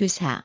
주사.